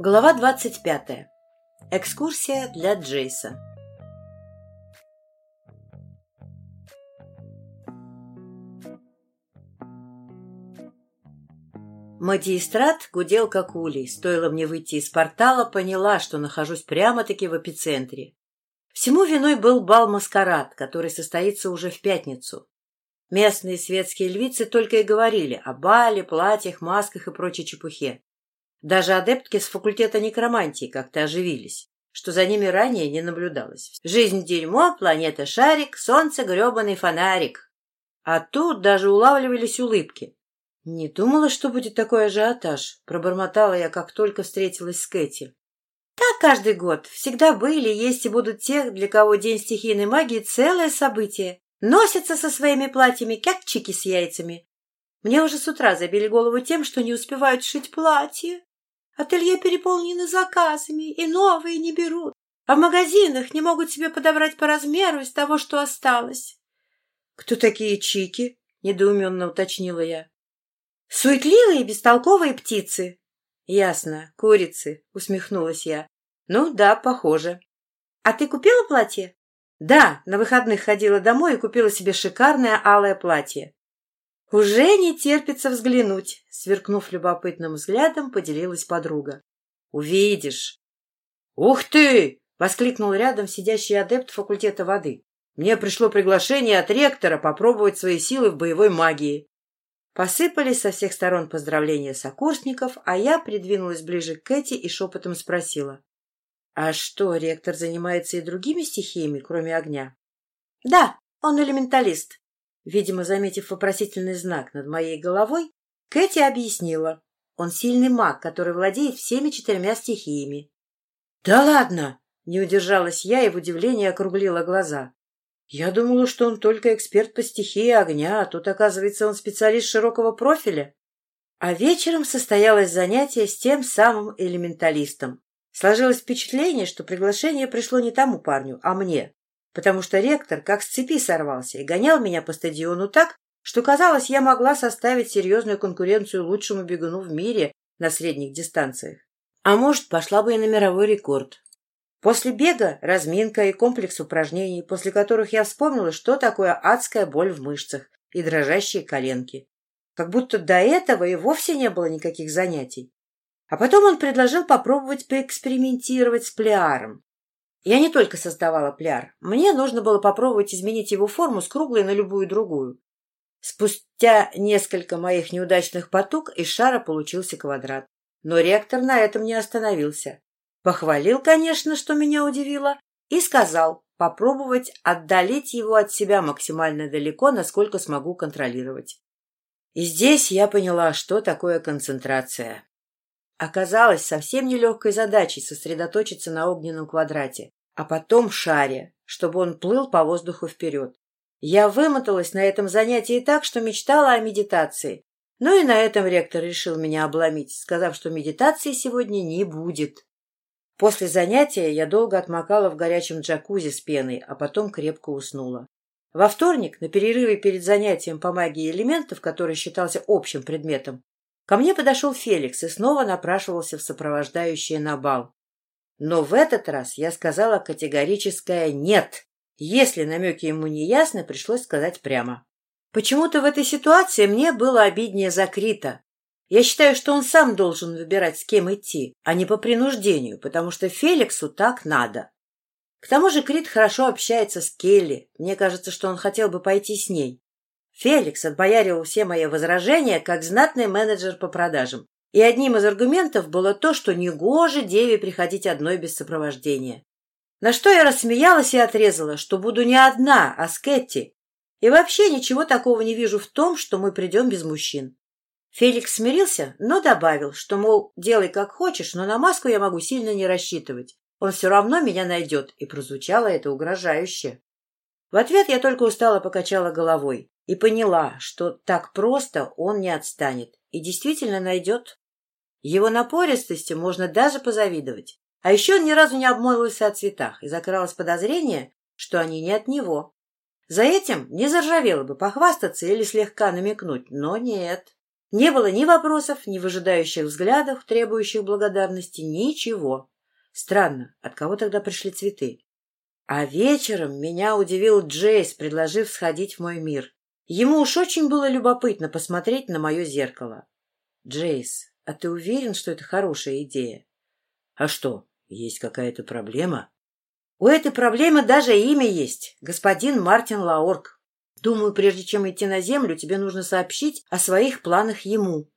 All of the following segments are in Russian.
Глава 25. Экскурсия для Джейса. Магистрат гудел как улей. Стоило мне выйти из портала, поняла, что нахожусь прямо-таки в эпицентре. Всему виной был бал-маскарад, который состоится уже в пятницу. Местные светские львицы только и говорили о бале, платьях, масках и прочей чепухе. Даже адептки с факультета некромантии как-то оживились, что за ними ранее не наблюдалось. Жизнь дерьмо, планета шарик, солнце гребаный фонарик. А тут даже улавливались улыбки. Не думала, что будет такой ажиотаж, пробормотала я, как только встретилась с Кэти. Так каждый год. Всегда были, есть и будут те, для кого День стихийной магии — целое событие. Носятся со своими платьями, как чики с яйцами. Мне уже с утра забили голову тем, что не успевают шить платье. Ателье переполнены заказами, и новые не берут. А в магазинах не могут себе подобрать по размеру из того, что осталось. — Кто такие чики? — недоуменно уточнила я. — Суетливые и бестолковые птицы. — Ясно, курицы, — усмехнулась я. — Ну да, похоже. — А ты купила платье? — Да, на выходных ходила домой и купила себе шикарное алое платье. «Уже не терпится взглянуть», — сверкнув любопытным взглядом, поделилась подруга. «Увидишь». «Ух ты!» — воскликнул рядом сидящий адепт факультета воды. «Мне пришло приглашение от ректора попробовать свои силы в боевой магии». Посыпались со всех сторон поздравления сокурсников, а я придвинулась ближе к Кэти и шепотом спросила. «А что, ректор занимается и другими стихиями, кроме огня?» «Да, он элементалист. Видимо, заметив вопросительный знак над моей головой, Кэти объяснила. Он сильный маг, который владеет всеми четырьмя стихиями. — Да ладно! — не удержалась я и в удивлении округлила глаза. Я думала, что он только эксперт по стихии огня, а тут, оказывается, он специалист широкого профиля. А вечером состоялось занятие с тем самым элементалистом. Сложилось впечатление, что приглашение пришло не тому парню, а мне потому что ректор как с цепи сорвался и гонял меня по стадиону так, что, казалось, я могла составить серьезную конкуренцию лучшему бегуну в мире на средних дистанциях. А может, пошла бы и на мировой рекорд. После бега разминка и комплекс упражнений, после которых я вспомнила, что такое адская боль в мышцах и дрожащие коленки. Как будто до этого и вовсе не было никаких занятий. А потом он предложил попробовать поэкспериментировать с плеаром. Я не только создавала пляр. Мне нужно было попробовать изменить его форму с круглой на любую другую. Спустя несколько моих неудачных потуг из шара получился квадрат. Но ректор на этом не остановился. Похвалил, конечно, что меня удивило, и сказал попробовать отдалить его от себя максимально далеко, насколько смогу контролировать. И здесь я поняла, что такое концентрация. Оказалось совсем нелегкой задачей сосредоточиться на огненном квадрате а потом шаре, чтобы он плыл по воздуху вперед. Я вымоталась на этом занятии так, что мечтала о медитации. Ну и на этом ректор решил меня обломить, сказав, что медитации сегодня не будет. После занятия я долго отмокала в горячем джакузи с пеной, а потом крепко уснула. Во вторник, на перерыве перед занятием по магии элементов, который считался общим предметом, ко мне подошел Феликс и снова напрашивался в сопровождающие на бал. Но в этот раз я сказала категорическое «нет». Если намеки ему не ясны, пришлось сказать прямо. Почему-то в этой ситуации мне было обиднее за Крита. Я считаю, что он сам должен выбирать, с кем идти, а не по принуждению, потому что Феликсу так надо. К тому же Крит хорошо общается с Келли. Мне кажется, что он хотел бы пойти с ней. Феликс отбоярил все мои возражения как знатный менеджер по продажам. И одним из аргументов было то, что негоже деве приходить одной без сопровождения. На что я рассмеялась и отрезала, что буду не одна, а с Кэти. И вообще ничего такого не вижу в том, что мы придем без мужчин. Феликс смирился, но добавил, что, мол, делай как хочешь, но на маску я могу сильно не рассчитывать. Он все равно меня найдет, и прозвучало это угрожающе. В ответ я только устало покачала головой и поняла, что так просто он не отстанет и действительно найдет. Его напористости можно даже позавидовать. А еще он ни разу не обмолвился о цветах, и закралось подозрение, что они не от него. За этим не заржавело бы похвастаться или слегка намекнуть, но нет. Не было ни вопросов, ни выжидающих взглядов, требующих благодарности, ничего. Странно, от кого тогда пришли цветы? А вечером меня удивил Джейс, предложив сходить в мой мир. Ему уж очень было любопытно посмотреть на мое зеркало. Джейс, а ты уверен, что это хорошая идея? А что, есть какая-то проблема? У этой проблемы даже имя есть. Господин Мартин Лаорг. Думаю, прежде чем идти на землю, тебе нужно сообщить о своих планах ему.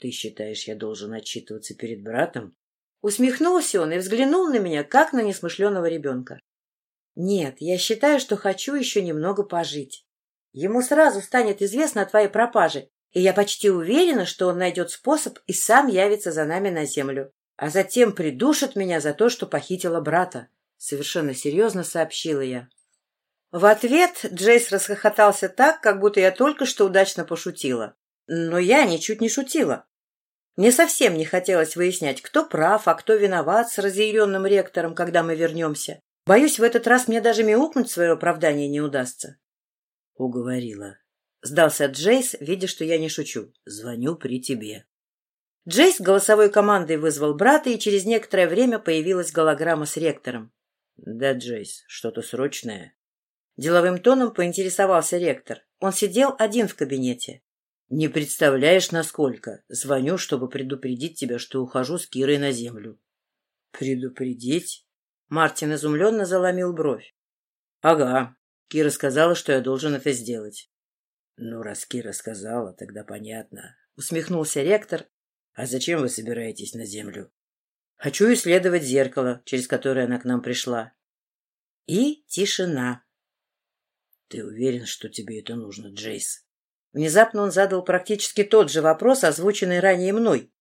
Ты считаешь, я должен отчитываться перед братом? Усмехнулся он и взглянул на меня, как на несмышленого ребенка. Нет, я считаю, что хочу еще немного пожить. Ему сразу станет известно о твоей пропаже, и я почти уверена, что он найдет способ и сам явится за нами на землю, а затем придушит меня за то, что похитила брата. Совершенно серьезно сообщила я. В ответ Джейс расхохотался так, как будто я только что удачно пошутила. Но я ничуть не шутила. Мне совсем не хотелось выяснять, кто прав, а кто виноват с разъяренным ректором, когда мы вернемся. Боюсь, в этот раз мне даже мяукнуть свое оправдание не удастся. Уговорила. Сдался Джейс, видя, что я не шучу. Звоню при тебе. Джейс голосовой командой вызвал брата, и через некоторое время появилась голограмма с ректором. Да, Джейс, что-то срочное. Деловым тоном поинтересовался ректор. Он сидел один в кабинете. Не представляешь, насколько. Звоню, чтобы предупредить тебя, что ухожу с Кирой на землю. Предупредить? Мартин изумленно заломил бровь. Ага. Кира сказала, что я должен это сделать. Ну, раз Кира сказала, тогда понятно. Усмехнулся ректор. А зачем вы собираетесь на землю? Хочу исследовать зеркало, через которое она к нам пришла. И тишина. Ты уверен, что тебе это нужно, Джейс? Внезапно он задал практически тот же вопрос, озвученный ранее мной.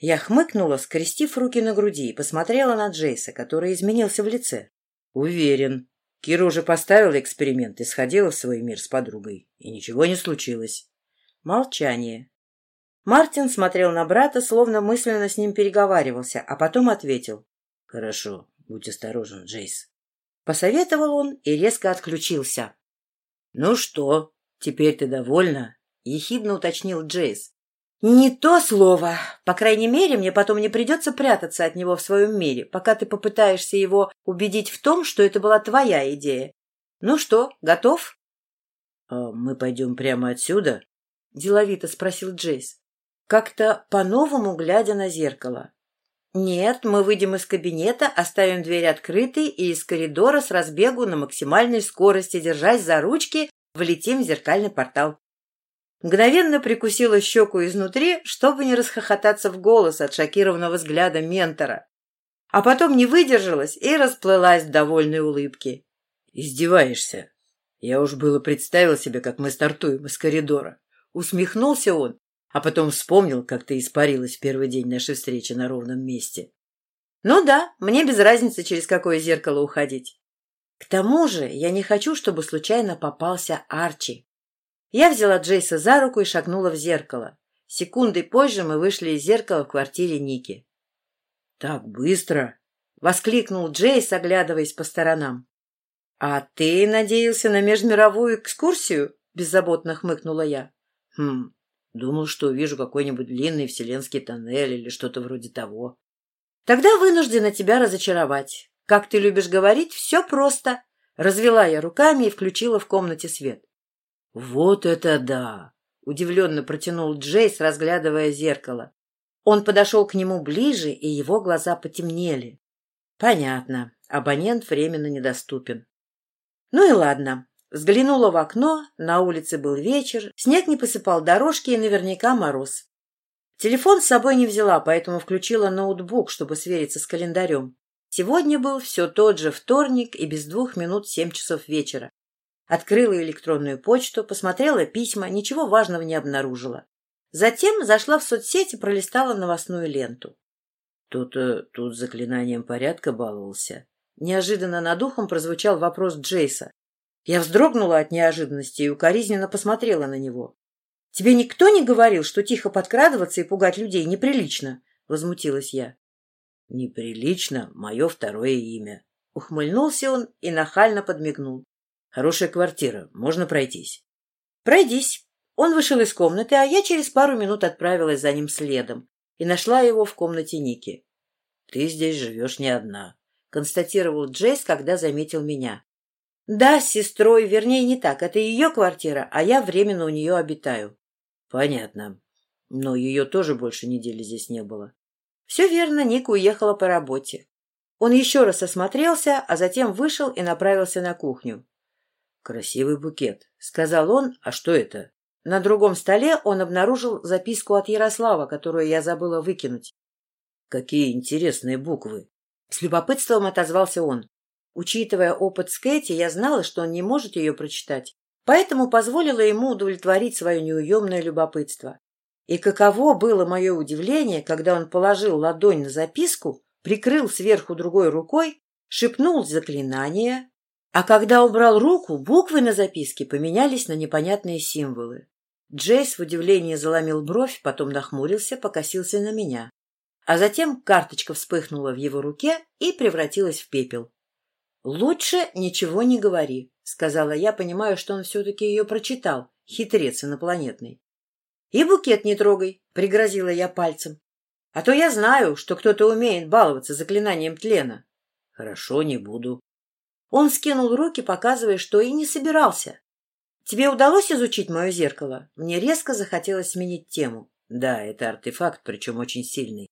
Я хмыкнула, скрестив руки на груди, и посмотрела на Джейса, который изменился в лице. Уверен. Кира уже поставила эксперимент и сходила в свой мир с подругой, и ничего не случилось. Молчание. Мартин смотрел на брата, словно мысленно с ним переговаривался, а потом ответил. — Хорошо, будь осторожен, Джейс. Посоветовал он и резко отключился. — Ну что, «Теперь ты довольна?» — ехидно уточнил Джейс. «Не то слово. По крайней мере, мне потом не придется прятаться от него в своем мире, пока ты попытаешься его убедить в том, что это была твоя идея. Ну что, готов?» «А мы пойдем прямо отсюда?» — деловито спросил Джейс, как-то по-новому глядя на зеркало. «Нет, мы выйдем из кабинета, оставим дверь открытой и из коридора с разбегу на максимальной скорости, держась за ручки, влетим в зеркальный портал. Мгновенно прикусила щеку изнутри, чтобы не расхохотаться в голос от шокированного взгляда ментора. А потом не выдержалась и расплылась в довольной улыбке. «Издеваешься? Я уж было представил себе, как мы стартуем из коридора». Усмехнулся он, а потом вспомнил, как ты испарилась в первый день нашей встречи на ровном месте. «Ну да, мне без разницы, через какое зеркало уходить. К тому же я не хочу, чтобы случайно попался Арчи. Я взяла Джейса за руку и шагнула в зеркало. Секундой позже мы вышли из зеркала в квартире Ники. «Так быстро!» — воскликнул Джейс, оглядываясь по сторонам. «А ты надеялся на межмировую экскурсию?» — беззаботно хмыкнула я. «Хм, думал, что увижу какой-нибудь длинный вселенский тоннель или что-то вроде того. Тогда вынуждена тебя разочаровать. Как ты любишь говорить, все просто. Развела я руками и включила в комнате свет. Вот это да! Удивленно протянул Джейс, разглядывая зеркало. Он подошел к нему ближе, и его глаза потемнели. Понятно, абонент временно недоступен. Ну и ладно. Взглянула в окно, на улице был вечер, снег не посыпал дорожки и наверняка мороз. Телефон с собой не взяла, поэтому включила ноутбук, чтобы свериться с календарем. Сегодня был все тот же вторник и без двух минут семь часов вечера. Открыла электронную почту, посмотрела письма, ничего важного не обнаружила. Затем зашла в соцсети и пролистала новостную ленту. Тут-то тут заклинанием порядка баловался. Неожиданно над ухом прозвучал вопрос Джейса. Я вздрогнула от неожиданности и укоризненно посмотрела на него. — Тебе никто не говорил, что тихо подкрадываться и пугать людей неприлично? — возмутилась я. Неприлично мое второе имя. Ухмыльнулся он и нахально подмигнул. Хорошая квартира, можно пройтись. Пройдись. Он вышел из комнаты, а я через пару минут отправилась за ним следом и нашла его в комнате Ники. — Ты здесь живешь не одна, — констатировал Джейс, когда заметил меня. — Да, с сестрой, вернее, не так. Это ее квартира, а я временно у нее обитаю. — Понятно. Но ее тоже больше недели здесь не было. Все верно, Ника уехала по работе. Он еще раз осмотрелся, а затем вышел и направился на кухню. — Красивый букет, — сказал он. — А что это? На другом столе он обнаружил записку от Ярослава, которую я забыла выкинуть. — Какие интересные буквы! С любопытством отозвался он. Учитывая опыт с Кэти, я знала, что он не может ее прочитать, поэтому позволила ему удовлетворить свое неуемное любопытство. И каково было мое удивление, когда он положил ладонь на записку, прикрыл сверху другой рукой, шепнул заклинание, а когда убрал руку, буквы на записке поменялись на непонятные символы. Джейс в удивлении заломил бровь, потом нахмурился, покосился на меня. А затем карточка вспыхнула в его руке и превратилась в пепел. — Лучше ничего не говори, — сказала я, понимая, что он все-таки ее прочитал, хитрец инопланетный. — И букет не трогай, — пригрозила я пальцем. — А то я знаю, что кто-то умеет баловаться заклинанием тлена. — Хорошо, не буду. Он скинул руки, показывая, что и не собирался. Тебе удалось изучить мое зеркало? Мне резко захотелось сменить тему. Да, это артефакт, причем очень сильный.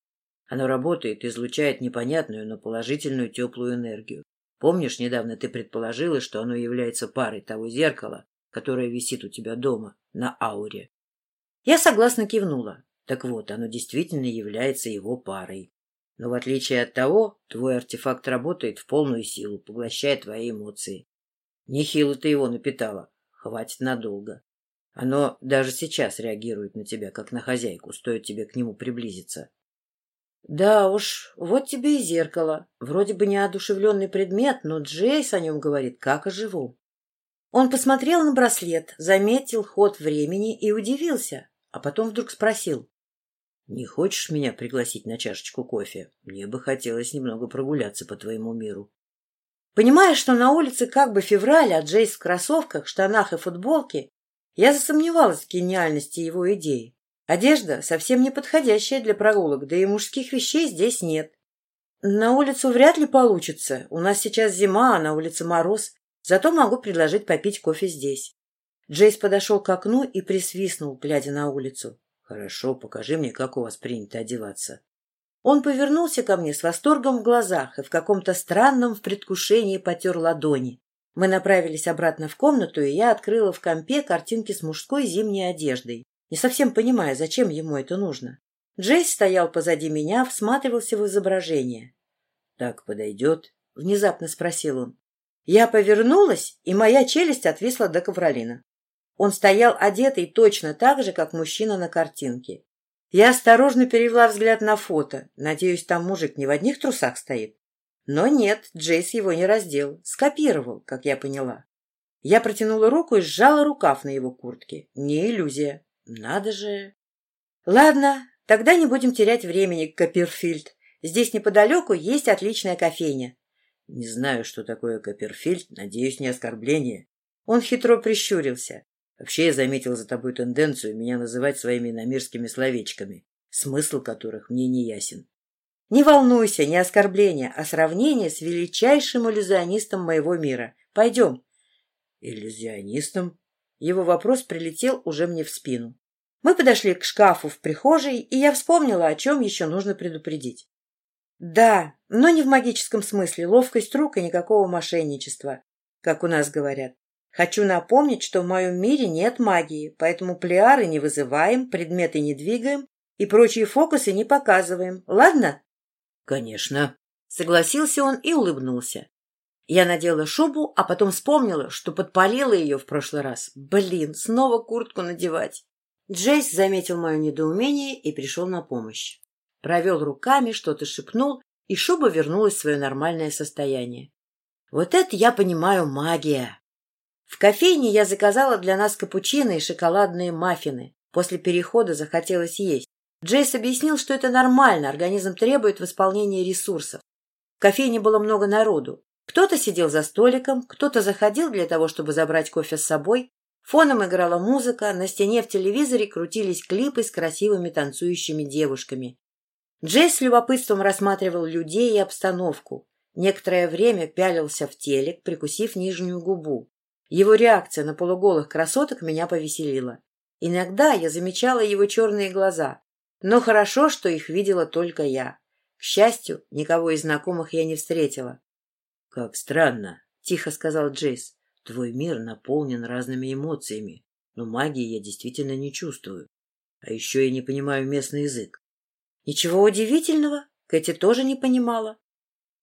Оно работает, излучает непонятную, но положительную теплую энергию. Помнишь, недавно ты предположила, что оно является парой того зеркала, которое висит у тебя дома, на ауре? Я согласно кивнула. Так вот, оно действительно является его парой. Но в отличие от того, твой артефакт работает в полную силу, поглощая твои эмоции. Нехило ты его напитала. Хватит надолго. Оно даже сейчас реагирует на тебя, как на хозяйку, стоит тебе к нему приблизиться. Да уж, вот тебе и зеркало. Вроде бы неодушевленный предмет, но Джейс о нем говорит, как о живом. Он посмотрел на браслет, заметил ход времени и удивился, а потом вдруг спросил. — Не хочешь меня пригласить на чашечку кофе? Мне бы хотелось немного прогуляться по твоему миру. Понимая, что на улице как бы февраль, а Джейс в кроссовках, штанах и футболке, я засомневалась в гениальности его идеи. Одежда совсем не подходящая для прогулок, да и мужских вещей здесь нет. На улицу вряд ли получится. У нас сейчас зима, а на улице мороз. Зато могу предложить попить кофе здесь. Джейс подошел к окну и присвистнул, глядя на улицу. — Хорошо, покажи мне, как у вас принято одеваться. Он повернулся ко мне с восторгом в глазах и в каком-то странном в предвкушении потер ладони. Мы направились обратно в комнату, и я открыла в компе картинки с мужской зимней одеждой, не совсем понимая, зачем ему это нужно. Джейс стоял позади меня, всматривался в изображение. — Так подойдет? — внезапно спросил он. Я повернулась, и моя челюсть отвисла до ковролина. Он стоял одетый точно так же, как мужчина на картинке. Я осторожно перевела взгляд на фото. Надеюсь, там мужик не в одних трусах стоит. Но нет, Джейс его не раздел. Скопировал, как я поняла. Я протянула руку и сжала рукав на его куртке. Не иллюзия. Надо же. Ладно, тогда не будем терять времени, Копперфильд. Здесь неподалеку есть отличная кофейня. Не знаю, что такое Копперфильд, надеюсь, не оскорбление. Он хитро прищурился. Вообще я заметил за тобой тенденцию меня называть своими намирскими словечками, смысл которых мне не ясен. Не волнуйся, не оскорбление, а сравнение с величайшим иллюзионистом моего мира. Пойдем. Иллюзионистом? Его вопрос прилетел уже мне в спину. Мы подошли к шкафу в прихожей, и я вспомнила, о чем еще нужно предупредить. Да, но не в магическом смысле, ловкость рук и никакого мошенничества, как у нас говорят. Хочу напомнить, что в моем мире нет магии, поэтому плеары не вызываем, предметы не двигаем и прочие фокусы не показываем. Ладно? — Конечно. Согласился он и улыбнулся. Я надела шубу, а потом вспомнила, что подпалила ее в прошлый раз. Блин, снова куртку надевать. Джейс заметил мое недоумение и пришел на помощь. Провел руками, что-то шепнул, и шуба вернулась в свое нормальное состояние. Вот это я понимаю магия. В кофейне я заказала для нас капучино и шоколадные маффины. После перехода захотелось есть. Джейс объяснил, что это нормально, организм требует восполнения ресурсов. В кофейне было много народу. Кто-то сидел за столиком, кто-то заходил для того, чтобы забрать кофе с собой. Фоном играла музыка, на стене в телевизоре крутились клипы с красивыми танцующими девушками. Джей с любопытством рассматривал людей и обстановку. Некоторое время пялился в телек, прикусив нижнюю губу. Его реакция на полуголых красоток меня повеселила. Иногда я замечала его черные глаза, но хорошо, что их видела только я. К счастью, никого из знакомых я не встретила. — Как странно, — тихо сказал Джейс. — Твой мир наполнен разными эмоциями, но магии я действительно не чувствую. А еще я не понимаю местный язык. — Ничего удивительного, Кэти тоже не понимала.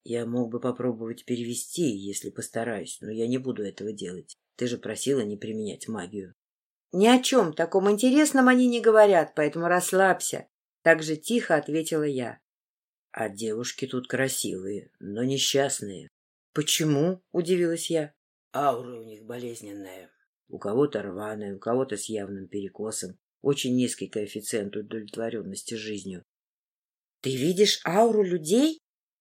Я мог бы попробовать перевести, если постараюсь, но я не буду этого делать. Ты же просила не применять магию. Ни о чем таком интересном они не говорят, поэтому расслабься. Так же тихо ответила я. А девушки тут красивые, но несчастные. Почему? Удивилась я. Аура у них болезненная. У кого-то рваная, у кого-то с явным перекосом. Очень низкий коэффициент удовлетворенности жизнью. Ты видишь ауру людей?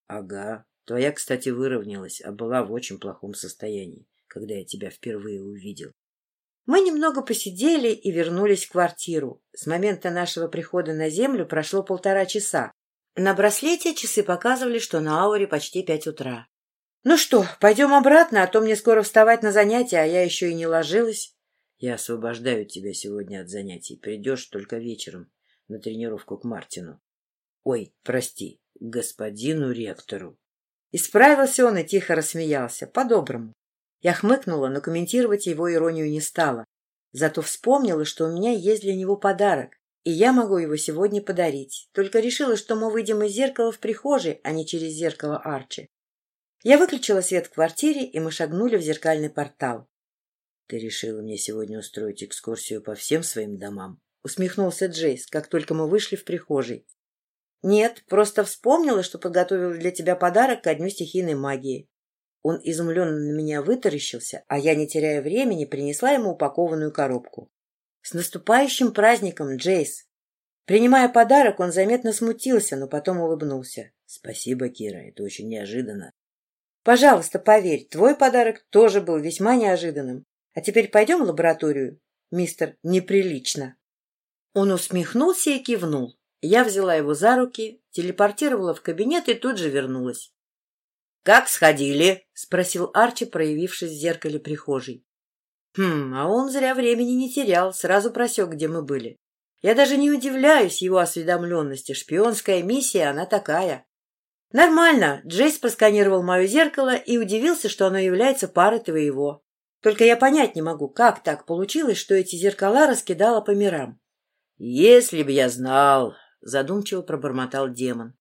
Ага. Твоя, кстати, выровнялась, а была в очень плохом состоянии, когда я тебя впервые увидел. Мы немного посидели и вернулись в квартиру. С момента нашего прихода на землю прошло полтора часа. На браслете часы показывали, что на ауре почти пять утра. «Ну что, пойдем обратно, а то мне скоро вставать на занятия, а я еще и не ложилась». «Я освобождаю тебя сегодня от занятий. Придешь только вечером на тренировку к Мартину». «Ой, прости, господину ректору». Исправился он и тихо рассмеялся, по-доброму. Я хмыкнула, но комментировать его иронию не стала. Зато вспомнила, что у меня есть для него подарок, и я могу его сегодня подарить. Только решила, что мы выйдем из зеркала в прихожей, а не через зеркало Арчи. Я выключила свет в квартире, и мы шагнули в зеркальный портал. — Ты решила мне сегодня устроить экскурсию по всем своим домам? — усмехнулся Джейс, как только мы вышли в прихожей. — Нет, просто вспомнила, что подготовила для тебя подарок ко дню стихийной магии. Он изумленно на меня вытаращился, а я, не теряя времени, принесла ему упакованную коробку. «С наступающим праздником, Джейс!» Принимая подарок, он заметно смутился, но потом улыбнулся. «Спасибо, Кира, это очень неожиданно». «Пожалуйста, поверь, твой подарок тоже был весьма неожиданным. А теперь пойдем в лабораторию, мистер Неприлично». Он усмехнулся и кивнул. Я взяла его за руки, телепортировала в кабинет и тут же вернулась. «Как сходили?» — спросил Арчи, проявившись в зеркале прихожей. Хм, а он зря времени не терял, сразу просек, где мы были. Я даже не удивляюсь его осведомленности. Шпионская миссия, она такая. Нормально. Джейс просканировал мое зеркало и удивился, что оно является парой твоего. Только я понять не могу, как так получилось, что эти зеркала раскидала по мирам. — Если б я знал, — задумчиво пробормотал демон.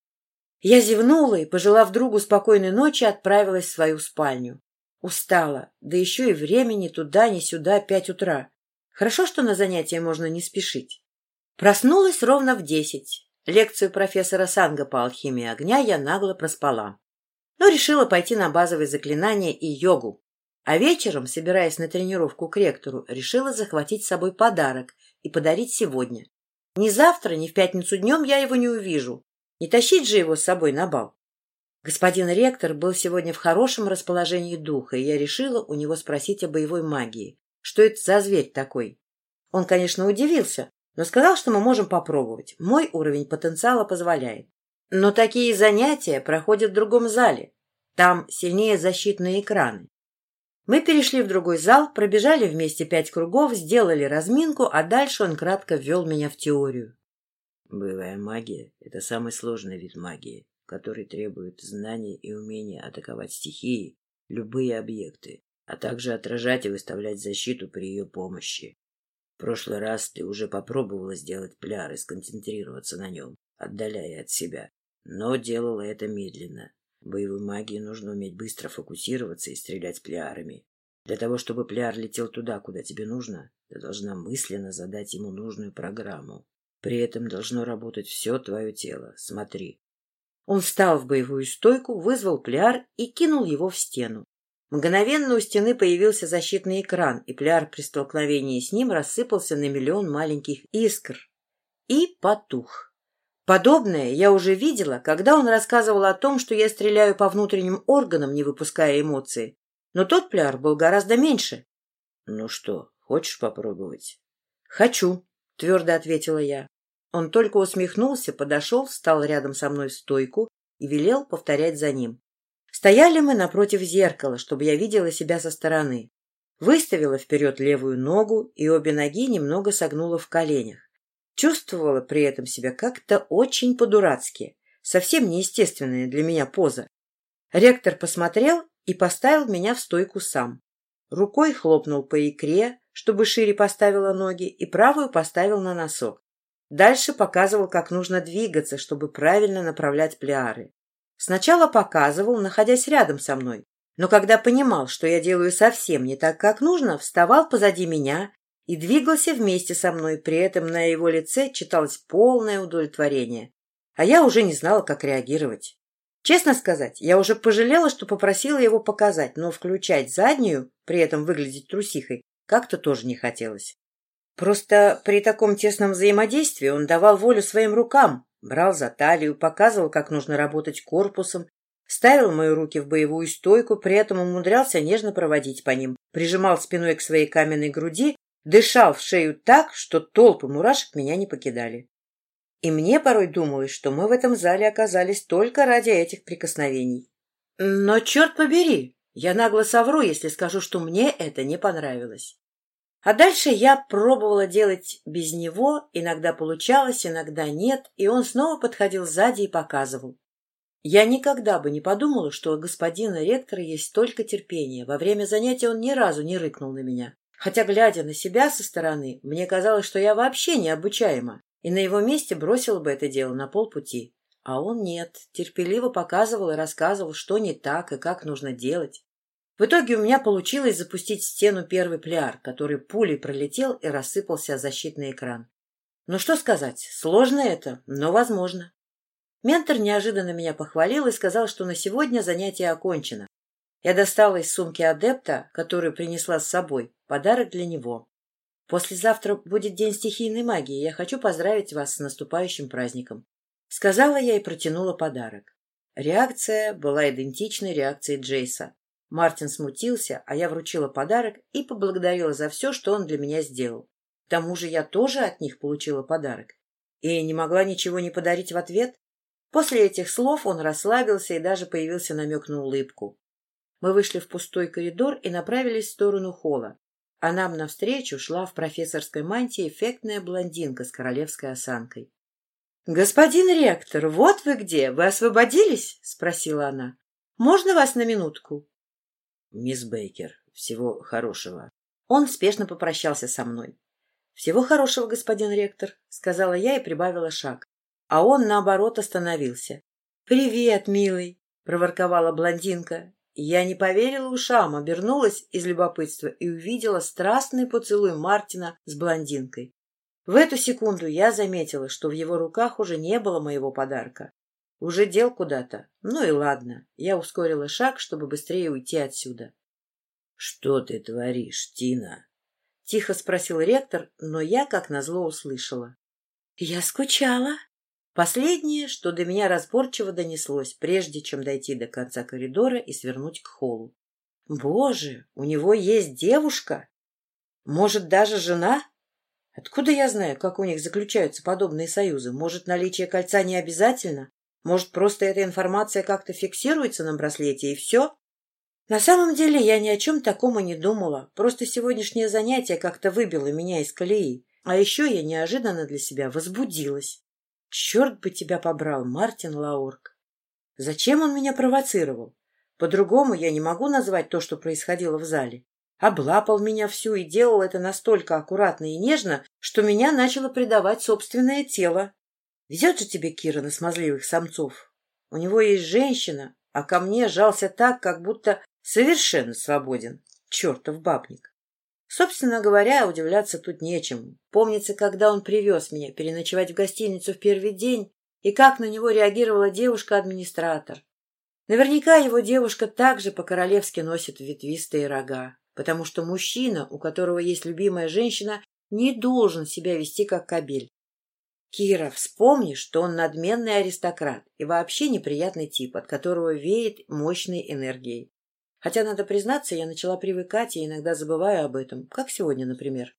Я зевнула и, пожелав другу спокойной ночи, отправилась в свою спальню. Устала, да еще и времени туда, ни сюда, пять утра. Хорошо, что на занятия можно не спешить. Проснулась ровно в десять. Лекцию профессора Санга по алхимии огня я нагло проспала. Но решила пойти на базовые заклинания и йогу. А вечером, собираясь на тренировку к ректору, решила захватить с собой подарок и подарить сегодня. Ни завтра, ни в пятницу днем я его не увижу, не тащить же его с собой на бал. Господин ректор был сегодня в хорошем расположении духа, и я решила у него спросить о боевой магии. Что это за зверь такой? Он, конечно, удивился, но сказал, что мы можем попробовать. Мой уровень потенциала позволяет. Но такие занятия проходят в другом зале. Там сильнее защитные экраны. Мы перешли в другой зал, пробежали вместе пять кругов, сделали разминку, а дальше он кратко ввел меня в теорию. Боевая магия — это самый сложный вид магии, который требует знаний и умения атаковать стихии, любые объекты, а также отражать и выставлять защиту при ее помощи. В прошлый раз ты уже попробовала сделать пляр и сконцентрироваться на нем, отдаляя от себя, но делала это медленно. Боевой магии нужно уметь быстро фокусироваться и стрелять плярами. Для того, чтобы пляр летел туда, куда тебе нужно, ты должна мысленно задать ему нужную программу. При этом должно работать все твое тело. Смотри. Он встал в боевую стойку, вызвал пляр и кинул его в стену. Мгновенно у стены появился защитный экран, и пляр при столкновении с ним рассыпался на миллион маленьких искр. И потух. Подобное я уже видела, когда он рассказывал о том, что я стреляю по внутренним органам, не выпуская эмоции. Но тот пляр был гораздо меньше. — Ну что, Хочешь попробовать? Хочу, твердо ответила я. Он только усмехнулся, подошел, встал рядом со мной в стойку и велел повторять за ним. Стояли мы напротив зеркала, чтобы я видела себя со стороны. Выставила вперед левую ногу и обе ноги немного согнула в коленях. Чувствовала при этом себя как-то очень по-дурацки, совсем неестественная для меня поза. Ректор посмотрел и поставил меня в стойку сам. Рукой хлопнул по икре, чтобы шире поставила ноги, и правую поставил на носок. Дальше показывал, как нужно двигаться, чтобы правильно направлять пляары. Сначала показывал, находясь рядом со мной, но когда понимал, что я делаю совсем не так, как нужно, вставал позади меня и двигался вместе со мной, при этом на его лице читалось полное удовлетворение. А я уже не знала, как реагировать. Честно сказать, я уже пожалела, что попросила его показать, но включать заднюю, при этом выглядеть трусихой, как-то тоже не хотелось. Просто при таком тесном взаимодействии он давал волю своим рукам, брал за талию, показывал, как нужно работать корпусом, ставил мои руки в боевую стойку, при этом умудрялся нежно проводить по ним, прижимал спиной к своей каменной груди, дышал в шею так, что толпы мурашек меня не покидали. И мне порой думалось, что мы в этом зале оказались только ради этих прикосновений. Но, черт побери, я нагло совру, если скажу, что мне это не понравилось. А дальше я пробовала делать без него, иногда получалось, иногда нет, и он снова подходил сзади и показывал. Я никогда бы не подумала, что у господина ректора есть столько терпения. Во время занятия он ни разу не рыкнул на меня. Хотя, глядя на себя со стороны, мне казалось, что я вообще необучаема, и на его месте бросила бы это дело на полпути. А он нет, терпеливо показывал и рассказывал, что не так и как нужно делать. В итоге у меня получилось запустить в стену первый пляр, который пулей пролетел и рассыпался защитный экран. Ну что сказать, сложно это, но возможно. Ментор неожиданно меня похвалил и сказал, что на сегодня занятие окончено. Я достала из сумки адепта, которую принесла с собой, подарок для него. Послезавтра будет день стихийной магии, я хочу поздравить вас с наступающим праздником. Сказала я и протянула подарок. Реакция была идентичной реакции Джейса. Мартин смутился, а я вручила подарок и поблагодарила за все, что он для меня сделал. К тому же я тоже от них получила подарок. И не могла ничего не подарить в ответ. После этих слов он расслабился и даже появился намек на улыбку. Мы вышли в пустой коридор и направились в сторону холла, а нам навстречу шла в профессорской мантии эффектная блондинка с королевской осанкой. — Господин ректор, вот вы где! Вы освободились? — спросила она. — Можно вас на минутку? «Мисс Бейкер, всего хорошего». Он спешно попрощался со мной. «Всего хорошего, господин ректор», — сказала я и прибавила шаг. А он, наоборот, остановился. «Привет, милый», — проворковала блондинка. Я не поверила ушам, обернулась из любопытства и увидела страстный поцелуй Мартина с блондинкой. В эту секунду я заметила, что в его руках уже не было моего подарка. Уже дел куда-то. Ну и ладно. Я ускорила шаг, чтобы быстрее уйти отсюда. — Что ты творишь, Тина? — тихо спросил ректор, но я, как назло, услышала. — Я скучала. Последнее, что до меня разборчиво донеслось, прежде чем дойти до конца коридора и свернуть к холлу. Боже, у него есть девушка? Может, даже жена? Откуда я знаю, как у них заключаются подобные союзы? Может, наличие кольца не обязательно? Может, просто эта информация как-то фиксируется на браслете, и все? На самом деле я ни о чем таком и не думала. Просто сегодняшнее занятие как-то выбило меня из колеи. А еще я неожиданно для себя возбудилась. Черт бы тебя побрал, Мартин Лаурк. Зачем он меня провоцировал? По-другому я не могу назвать то, что происходило в зале. Облапал меня всю и делал это настолько аккуратно и нежно, что меня начало предавать собственное тело. Везет же тебе, Кира, на смазливых самцов. У него есть женщина, а ко мне жался так, как будто совершенно свободен. Чертов бабник. Собственно говоря, удивляться тут нечему. Помнится, когда он привез меня переночевать в гостиницу в первый день, и как на него реагировала девушка-администратор. Наверняка его девушка также по-королевски носит ветвистые рога, потому что мужчина, у которого есть любимая женщина, не должен себя вести как кобель. Кира, вспомни, что он надменный аристократ и вообще неприятный тип, от которого веет мощной энергией. Хотя, надо признаться, я начала привыкать и иногда забываю об этом, как сегодня, например.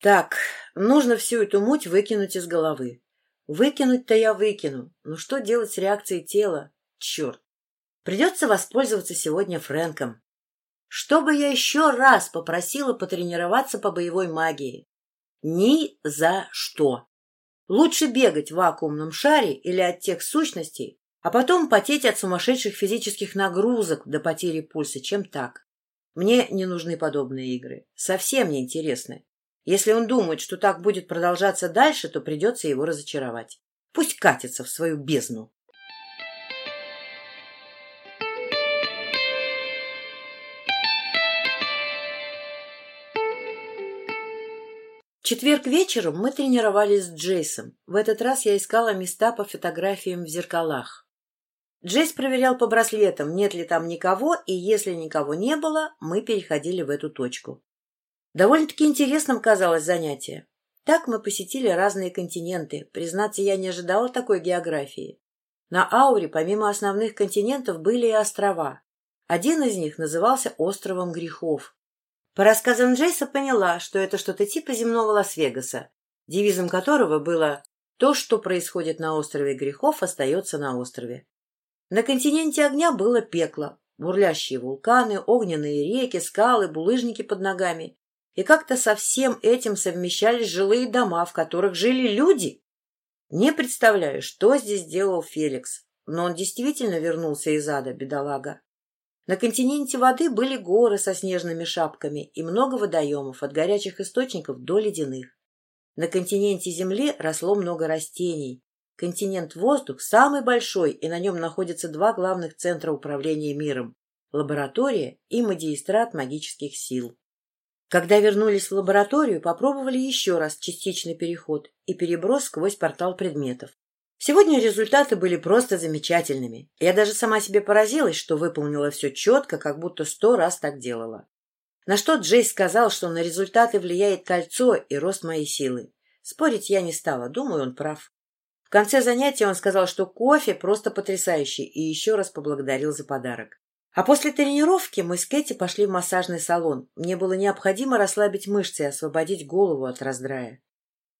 Так, нужно всю эту муть выкинуть из головы. Выкинуть-то я выкину, но что делать с реакцией тела? Черт! Придется воспользоваться сегодня Фрэнком. Чтобы я еще раз попросила потренироваться по боевой магии. Ни за что. Лучше бегать в вакуумном шаре или от тех сущностей, а потом потеть от сумасшедших физических нагрузок до потери пульса, чем так. Мне не нужны подобные игры. Совсем не интересны. Если он думает, что так будет продолжаться дальше, то придется его разочаровать. Пусть катится в свою бездну. четверг вечером мы тренировались с Джейсом. В этот раз я искала места по фотографиям в зеркалах. Джейс проверял по браслетам, нет ли там никого, и если никого не было, мы переходили в эту точку. Довольно-таки интересным казалось занятие. Так мы посетили разные континенты. Признаться, я не ожидала такой географии. На Ауре, помимо основных континентов, были и острова. Один из них назывался островом грехов. По рассказам Джейса поняла, что это что-то типа земного Лас-Вегаса, девизом которого было «То, что происходит на острове грехов, остается на острове». На континенте огня было пекло, бурлящие вулканы, огненные реки, скалы, булыжники под ногами. И как-то со всем этим совмещались жилые дома, в которых жили люди. Не представляю, что здесь делал Феликс, но он действительно вернулся из ада, бедолага. На континенте воды были горы со снежными шапками и много водоемов, от горячих источников до ледяных. На континенте Земли росло много растений. Континент воздух самый большой, и на нем находятся два главных центра управления миром – лаборатория и магистрат магических сил. Когда вернулись в лабораторию, попробовали еще раз частичный переход и переброс сквозь портал предметов. Сегодня результаты были просто замечательными. Я даже сама себе поразилась, что выполнила все четко, как будто сто раз так делала. На что Джейс сказал, что на результаты влияет кольцо и рост моей силы. Спорить я не стала, думаю, он прав. В конце занятия он сказал, что кофе просто потрясающий, и еще раз поблагодарил за подарок. А после тренировки мы с Кэти пошли в массажный салон. Мне было необходимо расслабить мышцы и освободить голову от раздрая.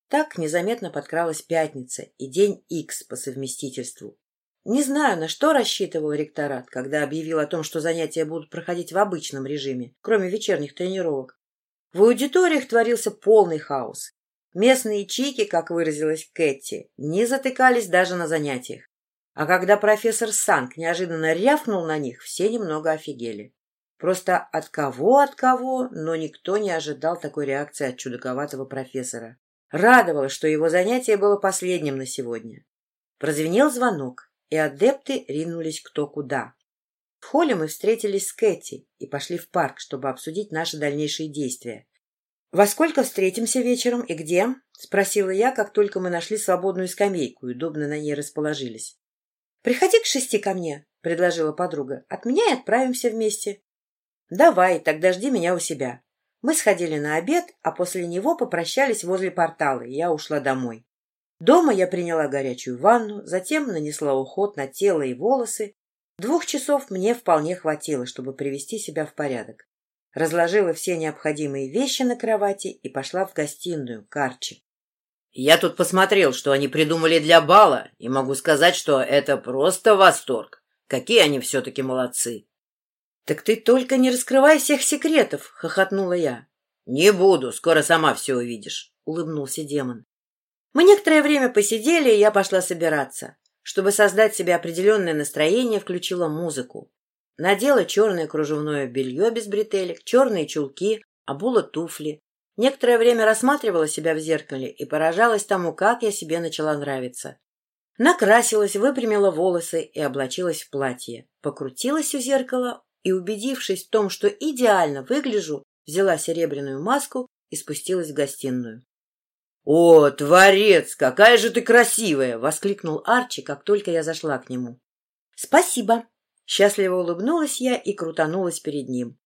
Так незаметно подкралась пятница и день Икс по совместительству. Не знаю, на что рассчитывал ректорат, когда объявил о том, что занятия будут проходить в обычном режиме, кроме вечерних тренировок. В аудиториях творился полный хаос. Местные чики, как выразилась Кэти, не затыкались даже на занятиях. А когда профессор Санк неожиданно рявкнул на них, все немного офигели. Просто от кого, от кого, но никто не ожидал такой реакции от чудаковатого профессора. Радовало, что его занятие было последним на сегодня. Прозвенел звонок, и адепты ринулись кто куда. В холле мы встретились с Кэти и пошли в парк, чтобы обсудить наши дальнейшие действия. «Во сколько встретимся вечером и где?» — спросила я, как только мы нашли свободную скамейку и удобно на ней расположились. «Приходи к шести ко мне», — предложила подруга. «От меня и отправимся вместе». «Давай, тогда жди меня у себя. Мы сходили на обед, а после него попрощались возле портала, и я ушла домой. Дома я приняла горячую ванну, затем нанесла уход на тело и волосы. Двух часов мне вполне хватило, чтобы привести себя в порядок. Разложила все необходимые вещи на кровати и пошла в гостиную, к Арчи. Я тут посмотрел, что они придумали для бала, и могу сказать, что это просто восторг. Какие они все-таки молодцы. «Так ты только не раскрывай всех секретов!» — хохотнула я. «Не буду, скоро сама все увидишь», — улыбнулся демон. Мы некоторое время посидели, и я пошла собираться. Чтобы создать себе определенное настроение, включила музыку. Надела черное кружевное белье без бретелек, черные чулки, обула туфли. Некоторое время рассматривала себя в зеркале и поражалась тому, как я себе начала нравиться. Накрасилась, выпрямила волосы и облачилась в платье. Покрутилась у зеркала, и, убедившись в том, что идеально выгляжу, взяла серебряную маску и спустилась в гостиную. «О, творец, какая же ты красивая!» — воскликнул Арчи, как только я зашла к нему. «Спасибо!» — счастливо улыбнулась я и крутанулась перед ним.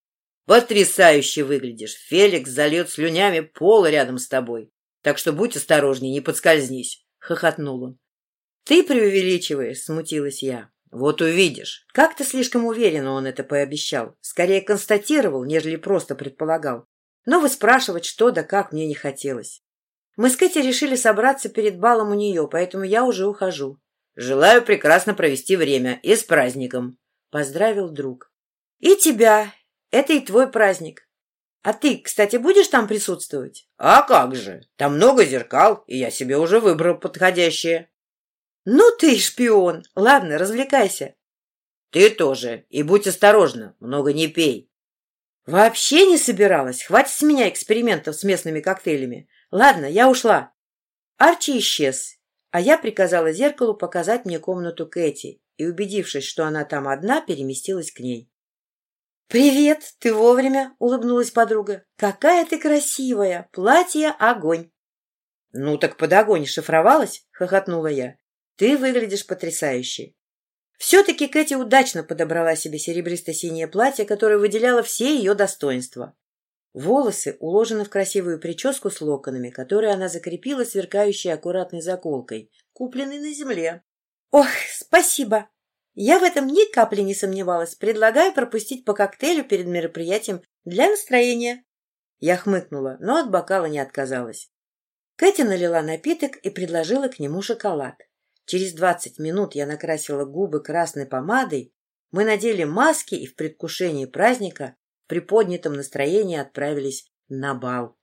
«Потрясающе выглядишь! Феликс зальет слюнями пол рядом с тобой. Так что будь осторожней, не подскользнись!» — хохотнул он. «Ты преувеличиваешь!» — смутилась я. Вот увидишь. Как-то слишком уверенно он это пообещал. Скорее констатировал, нежели просто предполагал. Но выспрашивать что да как мне не хотелось. Мы с Кэти решили собраться перед балом у нее, поэтому я уже ухожу. Желаю прекрасно провести время и с праздником. Поздравил друг. И тебя. Это и твой праздник. А ты, кстати, будешь там присутствовать? А как же? Там много зеркал, и я себе уже выбрал подходящее. Ну ты шпион. Ладно, развлекайся. Ты тоже. И будь осторожна, много не пей. Вообще не собиралась. Хватит с меня экспериментов с местными коктейлями. Ладно, я ушла. Арчи исчез, а я приказала зеркалу показать мне комнату Кэти и, убедившись, что она там одна, переместилась к ней. «Привет, ты вовремя!» — улыбнулась подруга. «Какая ты красивая! Платье — огонь!» «Ну так под огонь шифровалась?» — хохотнула я. «Ты выглядишь потрясающе!» Все-таки Кэти удачно подобрала себе серебристо-синее платье, которое выделяло все ее достоинства. Волосы уложены в красивую прическу с локонами, которые она закрепила сверкающей аккуратной заколкой, купленной на земле. «Ох, спасибо! Я в этом ни капли не сомневалась. Предлагаю пропустить по коктейлю перед мероприятием для настроения». Я хмыкнула, но от бокала не отказалась. Кэти налила напиток и предложила к нему шоколад. Через двадцать минут я накрасила губы красной помадой, мы надели маски и в предвкушении праздника при поднятом настроении отправились на бал.